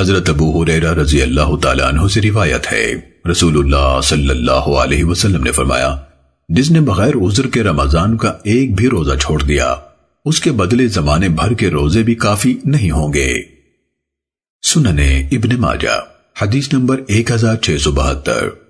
حضرت ابو حریرہ رضی اللہ تعالیٰ عنہ سے روایت ہے۔ رسول اللہ صلی اللہ علیہ وسلم نے فرمایا، جس نے بغیر عذر کے رمضان کا ایک بھی روزہ چھوڑ دیا، اس کے بدلے زمانے بھر کے روزے بھی کافی نہیں ہوں گے۔ سننے ابن ماجہ، حدیث نمبر ایک ہزار چھ سو بہتر۔